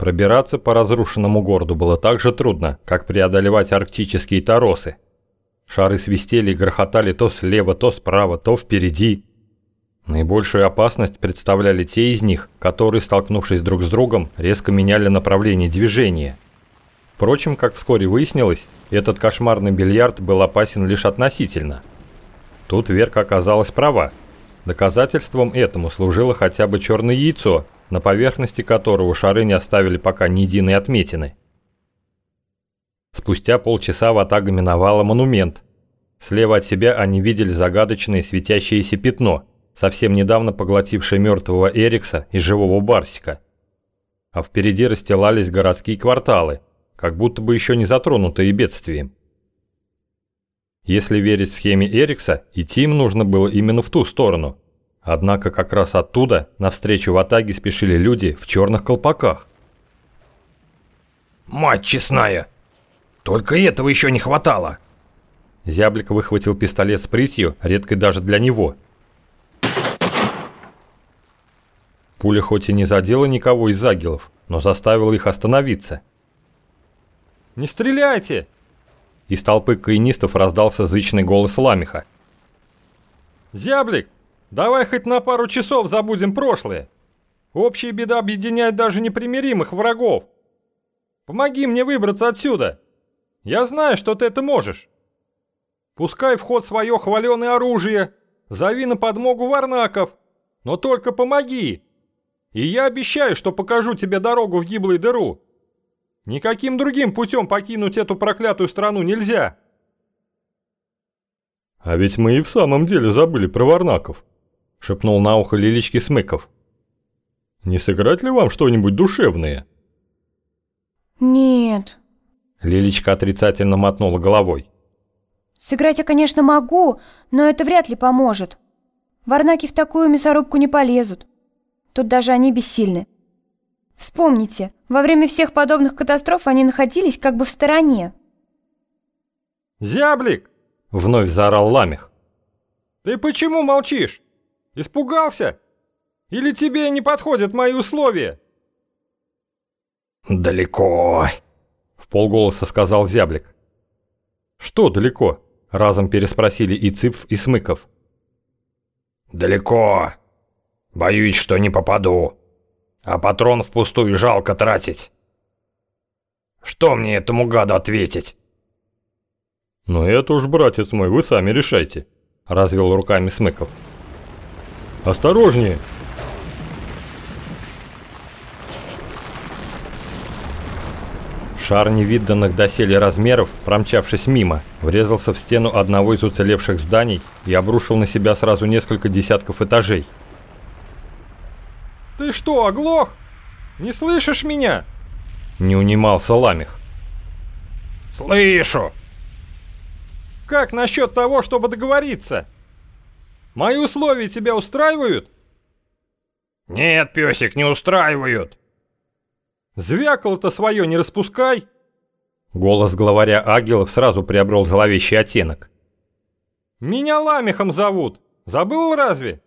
Пробираться по разрушенному городу было так же трудно, как преодолевать арктические торосы. Шары свистели и грохотали то слева, то справа, то впереди. Наибольшую опасность представляли те из них, которые, столкнувшись друг с другом, резко меняли направление движения. Впрочем, как вскоре выяснилось, этот кошмарный бильярд был опасен лишь относительно. Тут Верка оказалась права. Доказательством этому служило хотя бы черное яйцо, на поверхности которого шары не оставили пока ни единой отметины. Спустя полчаса Ватага миновала монумент. Слева от себя они видели загадочное светящееся пятно, совсем недавно поглотившее мертвого Эрикса и живого Барсика. А впереди расстилались городские кварталы, как будто бы еще не затронутые бедствием. Если верить схеме Эрикса, идти им нужно было именно в ту сторону. Однако как раз оттуда навстречу в Атаге спешили люди в черных колпаках. «Мать честная! Только этого еще не хватало!» Зяблик выхватил пистолет с прытью, редкой даже для него. Пуля хоть и не задела никого из агилов, но заставила их остановиться. «Не стреляйте!» Из толпы каинистов раздался зычный голос Ламиха. «Зяблик, давай хоть на пару часов забудем прошлое. Общая беда объединяет даже непримиримых врагов. Помоги мне выбраться отсюда. Я знаю, что ты это можешь. Пускай в ход свое хваленое оружие, зови на подмогу варнаков, но только помоги. И я обещаю, что покажу тебе дорогу в гиблой дыру. Никаким другим путем покинуть эту проклятую страну нельзя. А ведь мы и в самом деле забыли про Варнаков, шепнул на ухо Лилички Смыков. Не сыграть ли вам что-нибудь душевное? Нет. Лиличка отрицательно мотнула головой. Сыграть я, конечно, могу, но это вряд ли поможет. Варнаки в такую мясорубку не полезут. Тут даже они бессильны. Вспомните, во время всех подобных катастроф они находились как бы в стороне. «Зяблик!» — вновь заорал Ламих. «Ты почему молчишь? Испугался? Или тебе не подходят мои условия?» «Далеко!» — в полголоса сказал Зяблик. «Что далеко?» — разом переспросили и Цыпф, и Смыков. «Далеко. Боюсь, что не попаду» а патрон впустую жалко тратить. Что мне этому гаду ответить? Ну это уж, братец мой, вы сами решайте, развел руками Смыков. Осторожнее! Шар невиданных доселе размеров, промчавшись мимо, врезался в стену одного из уцелевших зданий и обрушил на себя сразу несколько десятков этажей. «Ты что, оглох? Не слышишь меня?» Не унимался Ламих. «Слышу!» «Как насчет того, чтобы договориться? Мои условия тебя устраивают?» «Нет, песик, не устраивают!» «Звякало-то свое не распускай!» Голос главаря Агилов сразу приобрел зловещий оттенок. «Меня Ламихом зовут! Забыл разве?»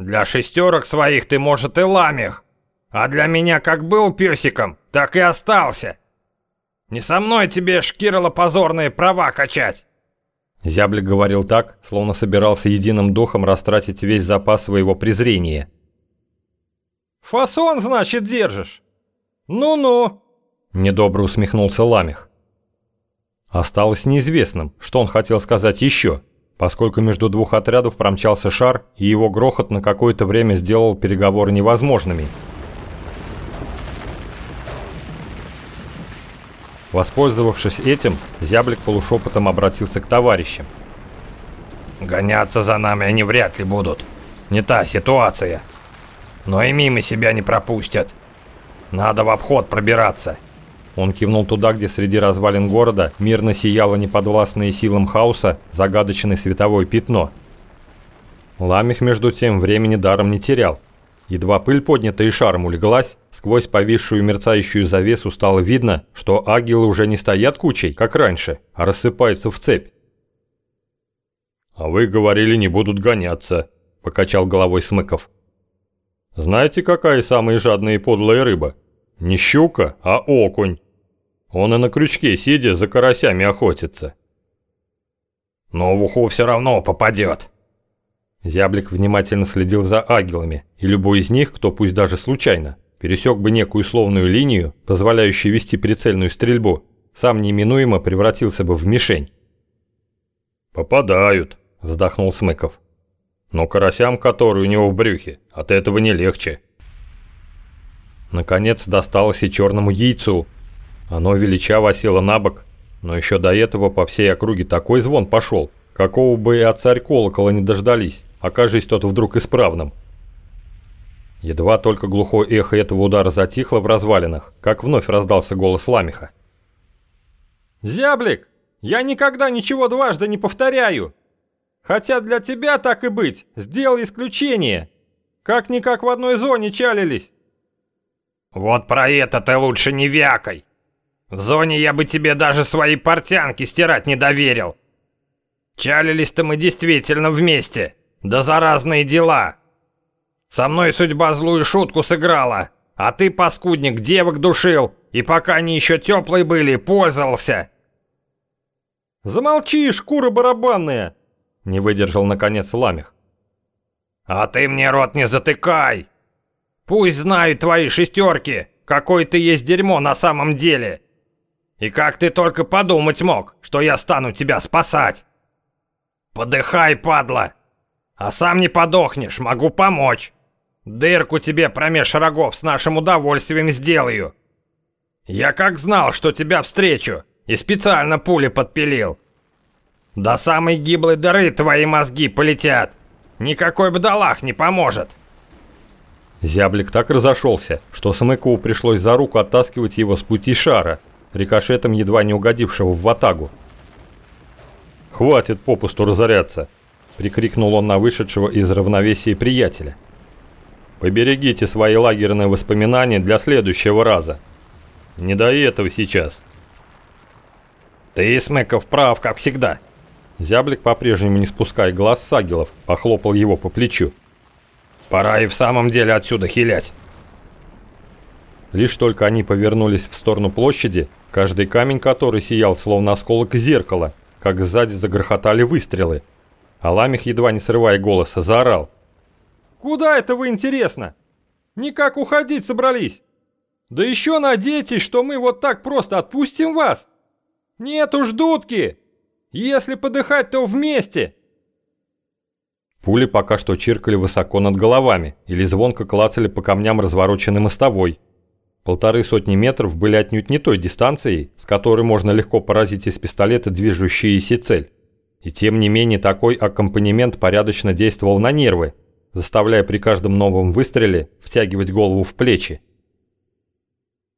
Для шестерок своих ты, может, и ламех. А для меня как был песиком, так и остался. Не со мной тебе, Шкирла, позорные права качать. Зяблик говорил так, словно собирался единым духом растратить весь запас своего презрения. «Фасон, значит, держишь? Ну-ну!» Недобро усмехнулся Ламих. Осталось неизвестным, что он хотел сказать еще поскольку между двух отрядов промчался шар, и его грохот на какое-то время сделал переговоры невозможными. Воспользовавшись этим, зяблик полушепотом обратился к товарищам. «Гоняться за нами они вряд ли будут. Не та ситуация. Но и мимо себя не пропустят. Надо в обход пробираться». Он кивнул туда, где среди развалин города мирно сияло неподвластное силам хаоса загадочное световое пятно. Ламих, между тем, времени даром не терял. Едва пыль, поднятая шаром, улеглась, сквозь повисшую мерцающую завесу стало видно, что агилы уже не стоят кучей, как раньше, а рассыпаются в цепь. «А вы говорили, не будут гоняться», – покачал головой Смыков. «Знаете, какая самая жадная и подлая рыба?» Не щука, а окунь. Он и на крючке, сидя, за карасями охотится. Но в уху все равно попадет. Зяблик внимательно следил за агилами, и любой из них, кто пусть даже случайно, пересек бы некую условную линию, позволяющую вести прицельную стрельбу, сам неминуемо превратился бы в мишень. «Попадают», – вздохнул Смыков. «Но карасям, которые у него в брюхе, от этого не легче». Наконец досталось и черному яйцу. Оно величаво осело на бок, но еще до этого по всей округе такой звон пошел, какого бы и от царь колокола не дождались, окажись тот вдруг исправным. Едва только глухое эхо этого удара затихло в развалинах, как вновь раздался голос Ламиха. «Зяблик, я никогда ничего дважды не повторяю. Хотя для тебя, так и быть, сделал исключение. Как-никак в одной зоне чалились». «Вот про это ты лучше не вякай. В зоне я бы тебе даже свои портянки стирать не доверил. Чалились-то мы действительно вместе, да за разные дела. Со мной судьба злую шутку сыграла, а ты, паскудник, девок душил, и пока они еще теплые были, пользовался». «Замолчи, шкура барабанная!» — не выдержал наконец Ламих. «А ты мне рот не затыкай! Пусть знают твои шестерки, какой ты есть дерьмо на самом деле! И как ты только подумать мог, что я стану тебя спасать! Подыхай, падла! А сам не подохнешь, могу помочь! Дырку тебе промеж рогов с нашим удовольствием сделаю! Я как знал, что тебя встречу, и специально пули подпилил! До самой гиблой дыры твои мозги полетят! Никакой бдалах не поможет!» Зяблик так разошелся, что Смыкову пришлось за руку оттаскивать его с пути шара, рикошетом едва не угодившего в ватагу. «Хватит попусту разоряться!» – прикрикнул он на вышедшего из равновесия приятеля. «Поберегите свои лагерные воспоминания для следующего раза. Не до этого сейчас». «Ты, Смыков, прав, как всегда!» Зяблик, по-прежнему не спуская глаз с агилов, похлопал его по плечу. Пора и в самом деле отсюда хилять. Лишь только они повернулись в сторону площади, каждый камень которой сиял словно осколок зеркала, как сзади загрохотали выстрелы. А Ламих, едва не срывая голоса, заорал. «Куда это вы, интересно? Никак уходить собрались? Да еще надеетесь, что мы вот так просто отпустим вас? Нет уж, дудки! Если подыхать, то вместе!» Пули пока что чиркали высоко над головами или звонко клацали по камням развороченной мостовой. Полторы сотни метров были отнюдь не той дистанцией, с которой можно легко поразить из пистолета движущуюся цель. И тем не менее такой аккомпанемент порядочно действовал на нервы, заставляя при каждом новом выстреле втягивать голову в плечи.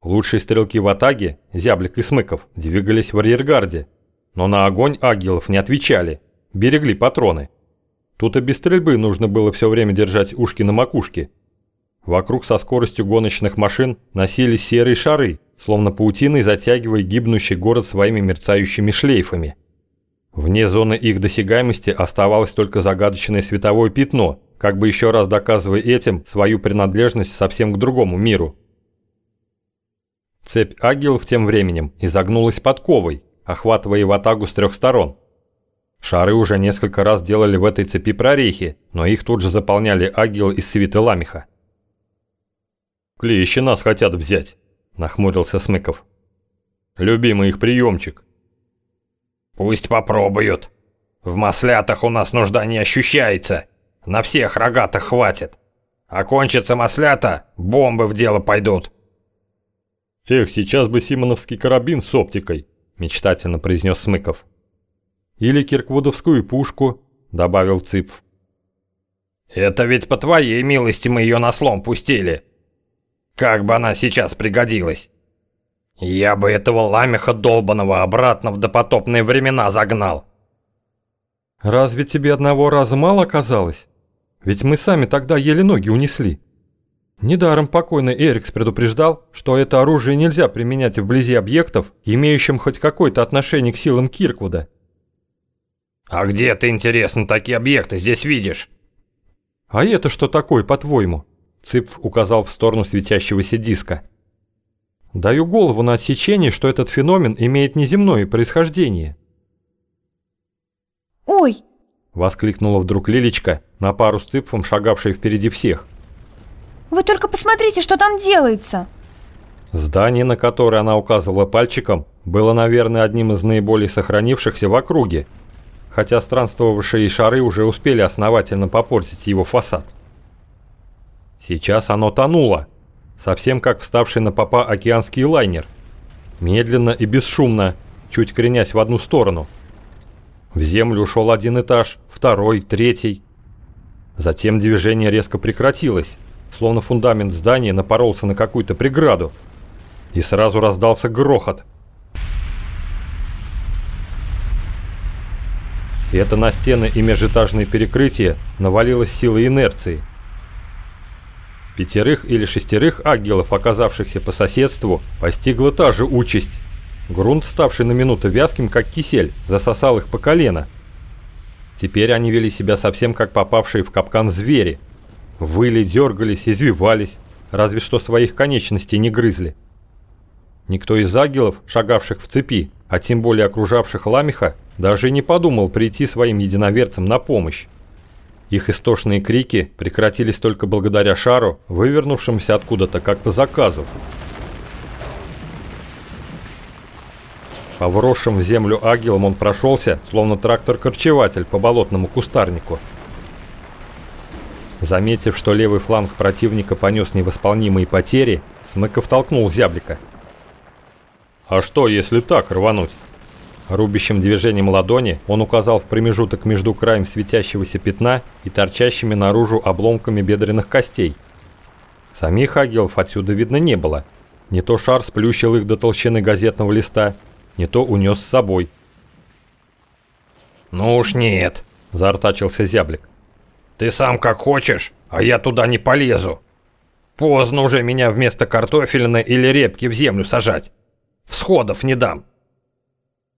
Лучшие стрелки в атаге, Зяблик и Смыков, двигались в арьергарде, но на огонь агилов не отвечали, берегли патроны. Тут и без стрельбы нужно было все время держать ушки на макушке. Вокруг со скоростью гоночных машин носились серые шары, словно паутиной затягивая гибнущий город своими мерцающими шлейфами. Вне зоны их досягаемости оставалось только загадочное световое пятно, как бы еще раз доказывая этим свою принадлежность совсем к другому миру. Цепь агилов тем временем изогнулась подковой, охватывая ватагу с трех сторон. Шары уже несколько раз делали в этой цепи прорехи, но их тут же заполняли агилы из свиты ламиха. «Клещи нас хотят взять», – нахмурился Смыков. «Любимый их приемчик». «Пусть попробуют. В маслятах у нас нужда не ощущается. На всех рогатых хватит. А кончится маслята, бомбы в дело пойдут». «Эх, сейчас бы симоновский карабин с оптикой», – мечтательно произнес Смыков. Или кирквудовскую пушку», — добавил Цыпф. «Это ведь по твоей милости мы ее на слом пустили. Как бы она сейчас пригодилась. Я бы этого ламеха долбаного обратно в допотопные времена загнал». «Разве тебе одного раза мало казалось? Ведь мы сами тогда еле ноги унесли». Недаром покойный Эрикс предупреждал, что это оружие нельзя применять вблизи объектов, имеющим хоть какое-то отношение к силам Кирквуда. «А где ты, интересно, такие объекты здесь видишь?» «А это что такое, по-твоему?» Цыпф указал в сторону светящегося диска. Даю голову на отсечение, что этот феномен имеет неземное происхождение. Ой, Воскликнула вдруг Лилечка, на пару с Цыпфом шагавшей впереди всех. вы только посмотрите, что там делается. Здание, на которое она указывала пальчиком, было, наверное, одним из наиболее сохранившихся в округе, хотя странствовавшие шары уже успели основательно попортить его фасад. Сейчас оно тонуло, совсем как вставший на попа океанский лайнер, медленно и бесшумно, чуть кренясь в одну сторону. В землю ушел один этаж, второй, третий. Затем движение резко прекратилось, словно фундамент здания напоролся на какую-то преграду, и сразу раздался грохот. И это на стены и межэтажные перекрытия навалилась сила инерции. Пятерых или шестерых ангелов, оказавшихся по соседству, постигла та же участь. Грунт, ставший на минуту вязким, как кисель, засосал их по колено. Теперь они вели себя совсем как попавшие в капкан звери. Выли, дергались, извивались, разве что своих конечностей не грызли. Никто из агелов, шагавших в цепи, а тем более окружавших ламиха, даже не подумал прийти своим единоверцам на помощь. Их истошные крики прекратились только благодаря шару, вывернувшемуся откуда-то как по заказу. По вросшим в землю агилам он прошелся, словно трактор-корчеватель по болотному кустарнику. Заметив, что левый фланг противника понес невосполнимые потери, Смыков толкнул зяблика. «А что, если так рвануть?» Рубящим движением ладони он указал в промежуток между краем светящегося пятна и торчащими наружу обломками бедренных костей. Самих агилов отсюда видно не было. Не то шар сплющил их до толщины газетного листа, не то унес с собой. «Ну уж нет», – заортачился зяблик. «Ты сам как хочешь, а я туда не полезу. Поздно уже меня вместо картофелины или репки в землю сажать. Всходов не дам».